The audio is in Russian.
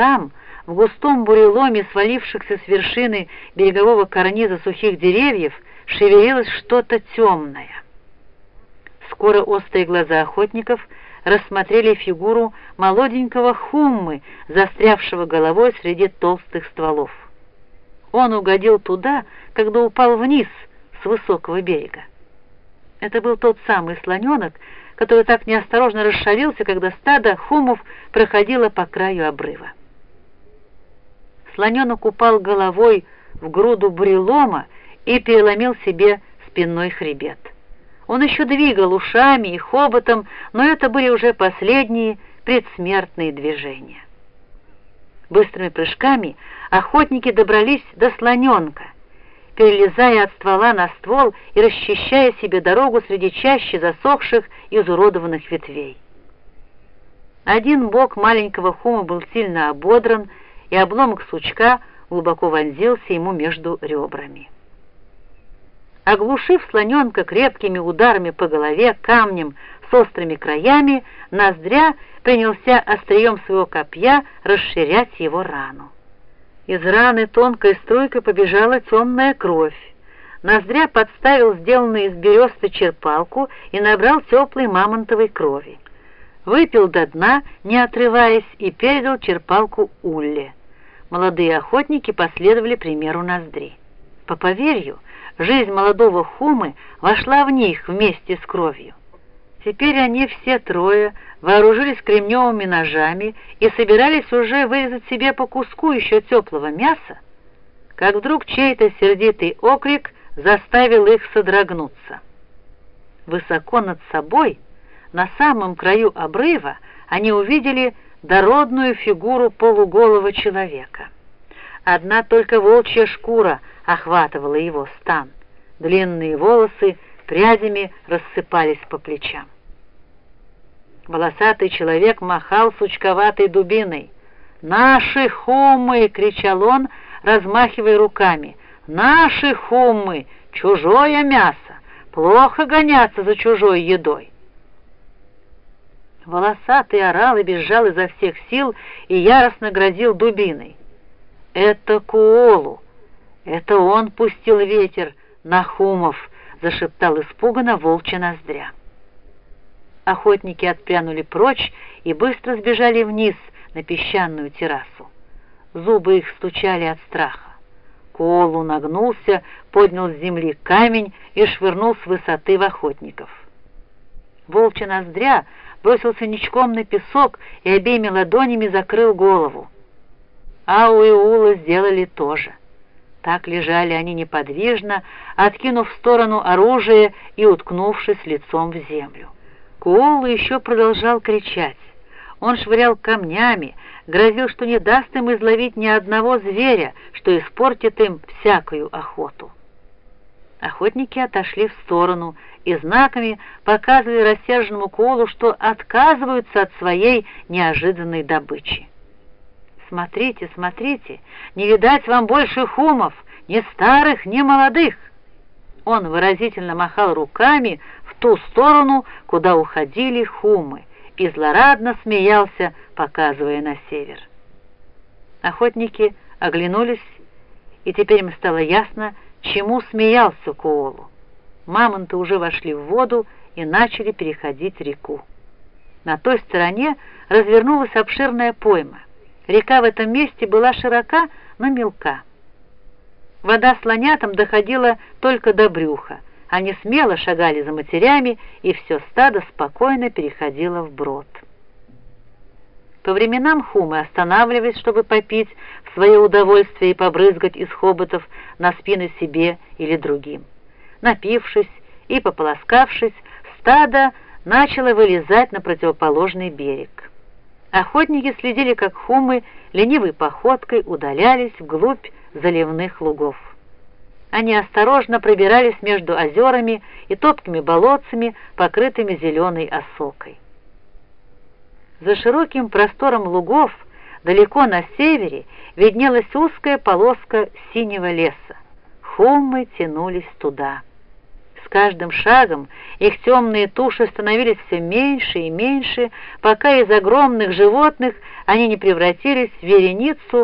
Там, в густом буреломе свалившихся с вершины берегового карниза сухих деревьев, шевелилось что-то темное. Скоро острые глаза охотников рассмотрели фигуру молоденького хуммы, застрявшего головой среди толстых стволов. Он угодил туда, когда упал вниз с высокого берега. Это был тот самый слоненок, который так неосторожно расшалился, когда стадо хумов проходило по краю обрыва. Слоненок упал головой в груду бурелома и переломил себе спинной хребет. Он еще двигал ушами и хоботом, но это были уже последние предсмертные движения. Быстрыми прыжками охотники добрались до слоненка, перелезая от ствола на ствол и расчищая себе дорогу среди чаще засохших и изуродованных ветвей. Один бок маленького хума был сильно ободран, и обломок сучка глубоко вонзился ему между ребрами. Оглушив слоненка крепкими ударами по голове камнем с острыми краями, ноздря принялся острием своего копья расширять его рану. Из раны тонкой струйкой побежала темная кровь. Ноздря подставил сделанную из бересты черпалку и набрал теплой мамонтовой крови. Выпил до дна, не отрываясь, и передал черпалку Улле. Молодые охотники последовали примеру ноздри. По поверью, жизнь молодого Хумы вошла в них вместе с кровью. Теперь они все трое вооружились кремневыми ножами и собирались уже вырезать себе по куску еще теплого мяса, как вдруг чей-то сердитый окрик заставил их содрогнуться. Высоко над собой, на самом краю обрыва, они увидели дородную фигуру полуголого человека. Одна только волчья шкура охватывала его стан. Длинные волосы прядями рассыпались по плечам. Волосатый человек махал сучковатой дубиной. «Наши хумы!» — кричал он, размахивая руками. «Наши хумы! Чужое мясо! Плохо гоняться за чужой едой!» Волосатый орал и бежал изо всех сил и яростно грозил дубиной. «Это Куолу! Это он пустил ветер на хумов!» — зашептал испуганно волчья ноздря. Охотники отпрянули прочь и быстро сбежали вниз на песчаную террасу. Зубы их стучали от страха. Колу нагнулся, поднял с земли камень и швырнул с высоты в охотников. Волчья ноздря бросился ничком на песок и обеими ладонями закрыл голову. Ау и Ула сделали то же. Так лежали они неподвижно, откинув в сторону оружие и уткнувшись лицом в землю. Куолла еще продолжал кричать. Он швырял камнями, грозил, что не даст им изловить ни одного зверя, что испортит им всякую охоту. Охотники отошли в сторону и знаками показывали рассерженному Куолу, что отказываются от своей неожиданной добычи. «Смотрите, смотрите, не видать вам больше хумов, ни старых, ни молодых!» Он выразительно махал руками в ту сторону, куда уходили хумы, и злорадно смеялся, показывая на север. Охотники оглянулись, и теперь им стало ясно, чему смеялся Куолу. Мамонты уже вошли в воду и начали переходить реку. На той стороне развернулась обширная пойма. Река в этом месте была широка, но мелка. Вода слонятам доходила только до брюха. Они смело шагали за матерями, и все стадо спокойно переходило в брод. По временам хумы останавливались, чтобы попить в свое удовольствие и побрызгать из хоботов на спины себе или другим. Напившись и пополоскавшись, стадо начало вылезать на противоположный берег. Охотники следили, как хумы ленивой походкой удалялись вглубь заливных лугов. Они осторожно пробирались между озерами и топкими болотцами, покрытыми зеленой осокой. За широким простором лугов, далеко на севере, виднелась узкая полоска синего леса. Хуммы тянулись туда. С каждым шагом их темные туши становились все меньше и меньше, пока из огромных животных они не превратились в вереницу